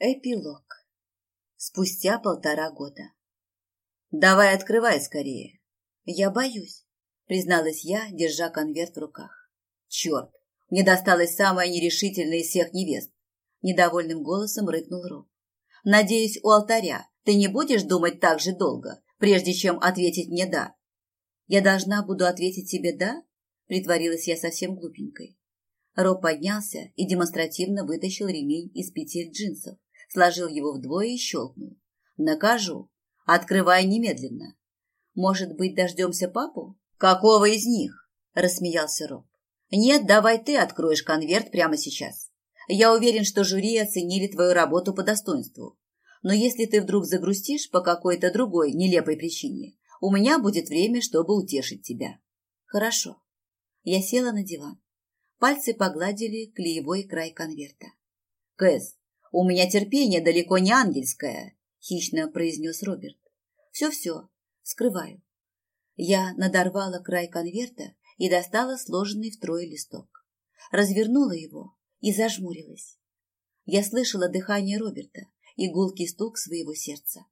Эпилог. Спустя полтора года. «Давай открывай скорее». «Я боюсь», — призналась я, держа конверт в руках. «Черт, мне досталась самая нерешительная из всех невест», — недовольным голосом рыкнул Роб. «Надеюсь, у алтаря ты не будешь думать так же долго, прежде чем ответить мне «да». «Я должна буду ответить тебе «да»?» — притворилась я совсем глупенькой. Роб поднялся и демонстративно вытащил ремень из петель джинсов сложил его вдвое и щелкнул. «Накажу. Открывай немедленно. Может быть, дождемся папу?» «Какого из них?» – рассмеялся Роб. «Нет, давай ты откроешь конверт прямо сейчас. Я уверен, что жюри оценили твою работу по достоинству. Но если ты вдруг загрустишь по какой-то другой нелепой причине, у меня будет время, чтобы утешить тебя». «Хорошо». Я села на диван. Пальцы погладили клеевой край конверта. «Кэс, «У меня терпение далеко не ангельское», — хищно произнес Роберт. «Все-все, скрываю». Я надорвала край конверта и достала сложенный втрое листок. Развернула его и зажмурилась. Я слышала дыхание Роберта и гулкий стук своего сердца.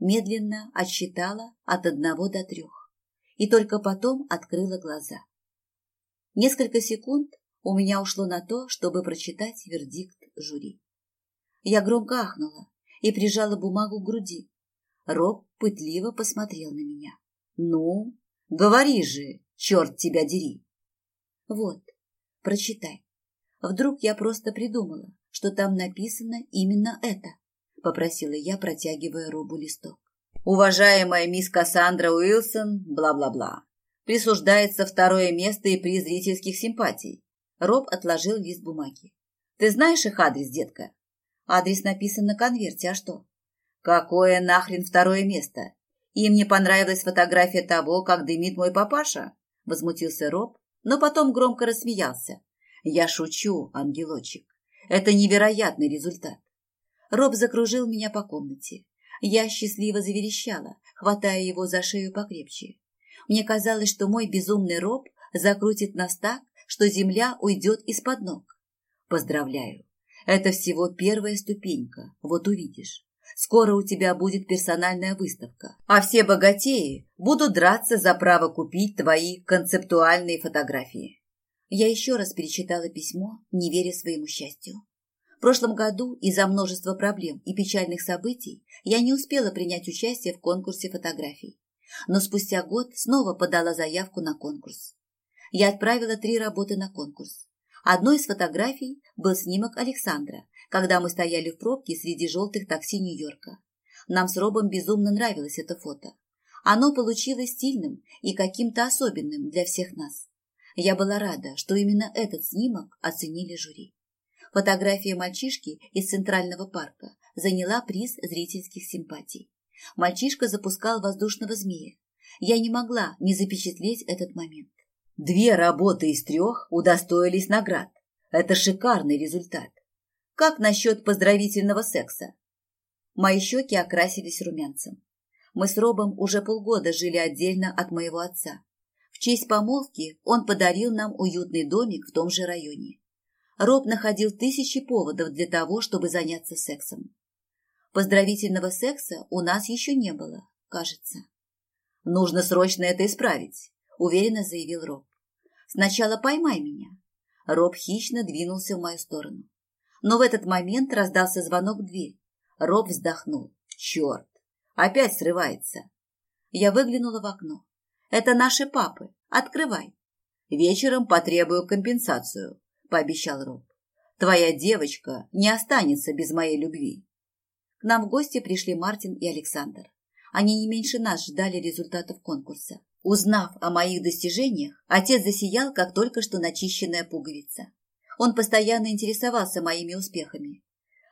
Медленно отсчитала от одного до трех и только потом открыла глаза. Несколько секунд у меня ушло на то, чтобы прочитать вердикт жюри. Я громко ахнула и прижала бумагу к груди. Роб пытливо посмотрел на меня. «Ну, говори же, черт тебя дери!» «Вот, прочитай. Вдруг я просто придумала, что там написано именно это?» Попросила я, протягивая Робу листок. «Уважаемая мисс Кассандра Уилсон, бла-бла-бла. Присуждается второе место и приз зрительских симпатий». Роб отложил лист бумаги. «Ты знаешь их адрес, детка?» Адрес написан на конверте, а что? Какое нахрен второе место? Им не понравилась фотография того, как дымит мой папаша? Возмутился Роб, но потом громко рассмеялся. Я шучу, ангелочек. Это невероятный результат. Роб закружил меня по комнате. Я счастливо заверещала, хватая его за шею покрепче. Мне казалось, что мой безумный Роб закрутит нас так, что земля уйдет из-под ног. Поздравляю, это всего первая ступенька, вот увидишь. Скоро у тебя будет персональная выставка, а все богатеи будут драться за право купить твои концептуальные фотографии. Я еще раз перечитала письмо, не веря своему счастью. В прошлом году из-за множества проблем и печальных событий я не успела принять участие в конкурсе фотографий. Но спустя год снова подала заявку на конкурс. Я отправила три работы на конкурс. Одной из фотографий был снимок Александра, когда мы стояли в пробке среди желтых такси Нью-Йорка. Нам с Робом безумно нравилось это фото. Оно получилось стильным и каким-то особенным для всех нас. Я была рада, что именно этот снимок оценили жюри. Фотография мальчишки из Центрального парка заняла приз зрительских симпатий. Мальчишка запускал воздушного змея. Я не могла не запечатлеть этот момент. Две работы из трех удостоились наград. Это шикарный результат. Как насчет поздравительного секса? Мои щеки окрасились румянцем. Мы с Робом уже полгода жили отдельно от моего отца. В честь помолвки он подарил нам уютный домик в том же районе. Роб находил тысячи поводов для того, чтобы заняться сексом. Поздравительного секса у нас еще не было, кажется. Нужно срочно это исправить уверенно заявил Роб. Сначала поймай меня. Роб хищно двинулся в мою сторону. Но в этот момент раздался звонок в дверь. Роб вздохнул. Черт, опять срывается. Я выглянула в окно. Это наши папы. Открывай. Вечером потребую компенсацию, пообещал Роб. Твоя девочка не останется без моей любви. К нам в гости пришли Мартин и Александр. Они не меньше нас ждали результатов конкурса. Узнав о моих достижениях, отец засиял, как только что начищенная пуговица. Он постоянно интересовался моими успехами.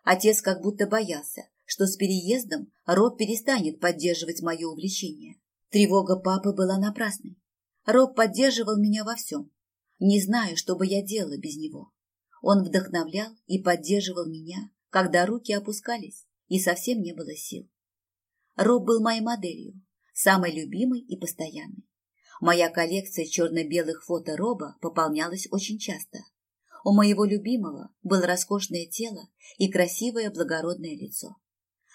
Отец как будто боялся, что с переездом Роб перестанет поддерживать мое увлечение. Тревога папы была напрасной. Роб поддерживал меня во всем. Не знаю, что бы я делала без него. Он вдохновлял и поддерживал меня, когда руки опускались и совсем не было сил. Роб был моей моделью, самой любимой и постоянной. Моя коллекция черно-белых фото Роба пополнялась очень часто. У моего любимого было роскошное тело и красивое благородное лицо.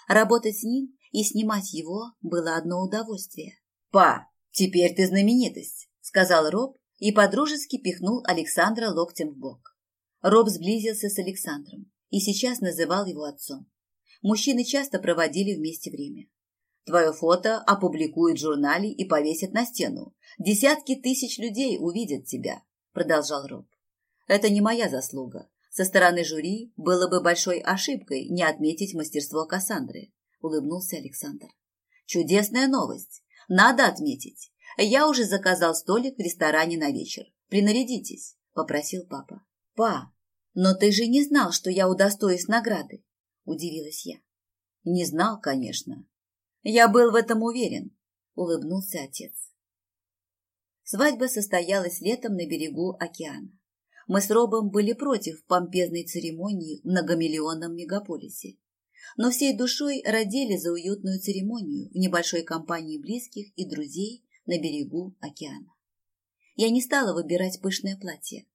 Работать с ним и снимать его было одно удовольствие. «Па, теперь ты знаменитость», — сказал Роб и подружески пихнул Александра локтем в бок. Роб сблизился с Александром и сейчас называл его отцом. Мужчины часто проводили вместе время. Твое фото опубликуют в журнале и повесят на стену. Десятки тысяч людей увидят тебя, продолжал Роб. Это не моя заслуга. Со стороны жюри было бы большой ошибкой не отметить мастерство Кассандры, улыбнулся Александр. Чудесная новость. Надо отметить. Я уже заказал столик в ресторане на вечер. Принарядитесь, попросил папа. Па, но ты же не знал, что я удостоюсь награды, удивилась я. Не знал, конечно. Я был в этом уверен, улыбнулся отец. Свадьба состоялась летом на берегу океана. Мы с Робом были против помпезной церемонии в многомиллионном мегаполисе. Но всей душой родили за уютную церемонию в небольшой компании близких и друзей на берегу океана. Я не стала выбирать пышное платье.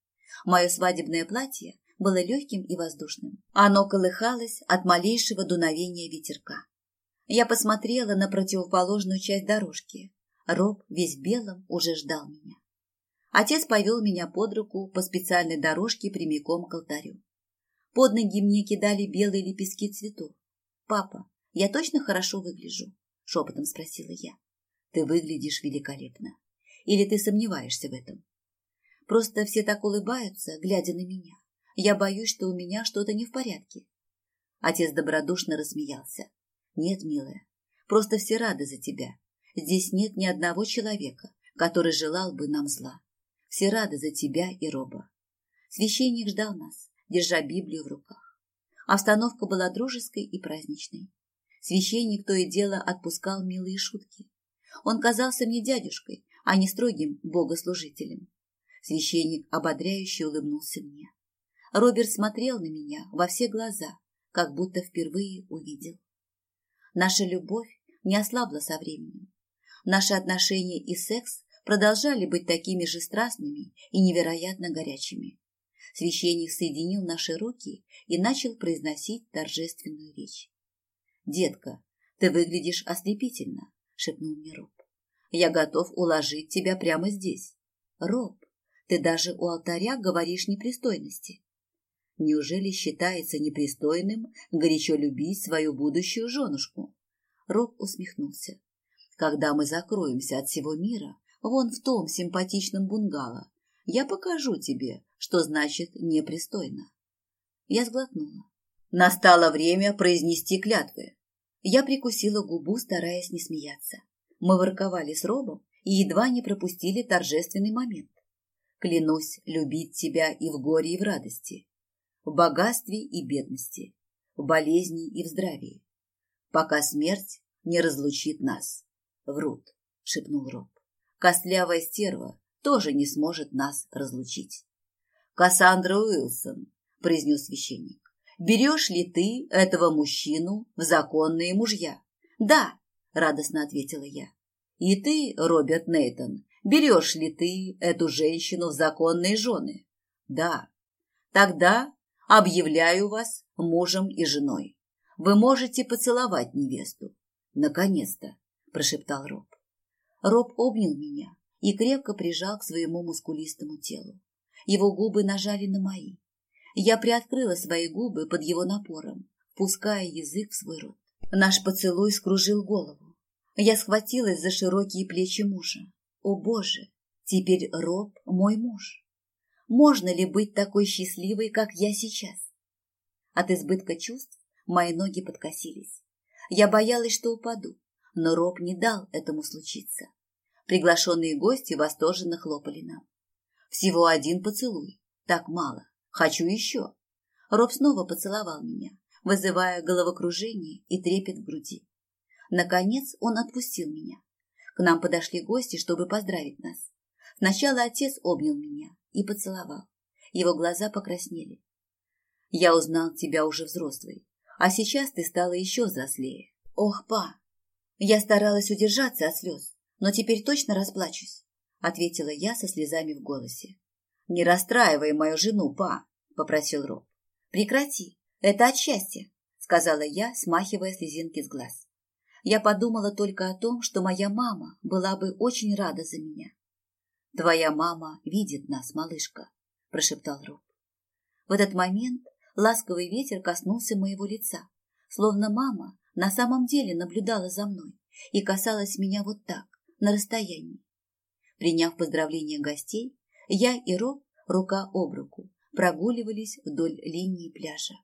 Мое свадебное платье было легким и воздушным. Оно колыхалось от малейшего дуновения ветерка. Я посмотрела на противоположную часть дорожки. Роб весь белом уже ждал меня. Отец повел меня под руку по специальной дорожке прямиком к алтарю. Под ноги мне кидали белые лепестки цветов. «Папа, я точно хорошо выгляжу?» – шепотом спросила я. «Ты выглядишь великолепно. Или ты сомневаешься в этом?» Просто все так улыбаются, глядя на меня. Я боюсь, что у меня что-то не в порядке. Отец добродушно рассмеялся. Нет, милая, просто все рады за тебя. Здесь нет ни одного человека, который желал бы нам зла. Все рады за тебя и Роба. Священник ждал нас, держа Библию в руках. Обстановка была дружеской и праздничной. Священник то и дело отпускал милые шутки. Он казался мне дядюшкой, а не строгим богослужителем. Священник ободряюще улыбнулся мне. Роберт смотрел на меня во все глаза, как будто впервые увидел. Наша любовь не ослабла со временем. Наши отношения и секс продолжали быть такими же страстными и невероятно горячими. Священник соединил наши руки и начал произносить торжественную речь. «Детка, ты выглядишь ослепительно», — шепнул мне Роб. «Я готов уложить тебя прямо здесь. Роб, ты даже у алтаря говоришь непристойности. Неужели считается непристойным горячо любить свою будущую женушку?» Роб усмехнулся. «Когда мы закроемся от всего мира, вон в том симпатичном бунгало. Я покажу тебе, что значит непристойно. Я сглотнула. Настало время произнести клятвы. Я прикусила губу, стараясь не смеяться. Мы ворковали с Робом и едва не пропустили торжественный момент. Клянусь любить тебя и в горе, и в радости, в богатстве и бедности, в болезни и в здравии, пока смерть не разлучит нас. Врут, шепнул Роб костлявая стерва тоже не сможет нас разлучить. «Кассандра Уилсон», – произнес священник, – «берешь ли ты этого мужчину в законные мужья?» «Да», – радостно ответила я. «И ты, Роберт Нейтон, берешь ли ты эту женщину в законные жены?» «Да». «Тогда объявляю вас мужем и женой. Вы можете поцеловать невесту». «Наконец-то», – прошептал Роб. Роб обнял меня и крепко прижал к своему мускулистому телу. Его губы нажали на мои. Я приоткрыла свои губы под его напором, пуская язык в свой рот. Наш поцелуй скружил голову. Я схватилась за широкие плечи мужа. О, Боже! Теперь Роб мой муж. Можно ли быть такой счастливой, как я сейчас? От избытка чувств мои ноги подкосились. Я боялась, что упаду но Роб не дал этому случиться. Приглашенные гости восторженно хлопали нам. Всего один поцелуй. Так мало. Хочу еще. Роб снова поцеловал меня, вызывая головокружение и трепет в груди. Наконец он отпустил меня. К нам подошли гости, чтобы поздравить нас. Сначала отец обнял меня и поцеловал. Его глаза покраснели. Я узнал тебя уже взрослый, а сейчас ты стала еще взрослее. Ох, па, я старалась удержаться от слез, но теперь точно расплачусь, ответила я со слезами в голосе. Не расстраивай мою жену, па. – попросил Роб. «Прекрати, это от счастья», – сказала я, смахивая слезинки с глаз. Я подумала только о том, что моя мама была бы очень рада за меня. «Твоя мама видит нас, малышка», – прошептал Роб. В этот момент ласковый ветер коснулся моего лица, словно мама на самом деле наблюдала за мной и касалась меня вот так, на расстоянии. Приняв поздравления гостей, я и Роб рука об руку прогуливались вдоль линии пляжа.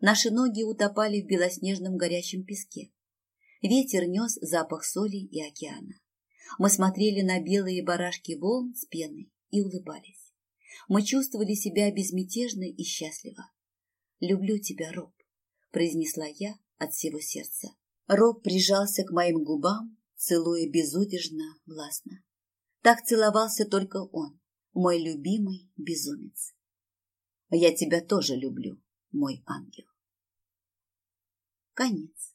Наши ноги утопали в белоснежном горячем песке. Ветер нес запах соли и океана. Мы смотрели на белые барашки волн с пеной и улыбались. Мы чувствовали себя безмятежно и счастливо. «Люблю тебя, Роб», – произнесла я от всего сердца. Роб прижался к моим губам, целуя безудержно, властно. Так целовался только он, мой любимый безумец. Я тебя тоже люблю, мой ангел. Конец.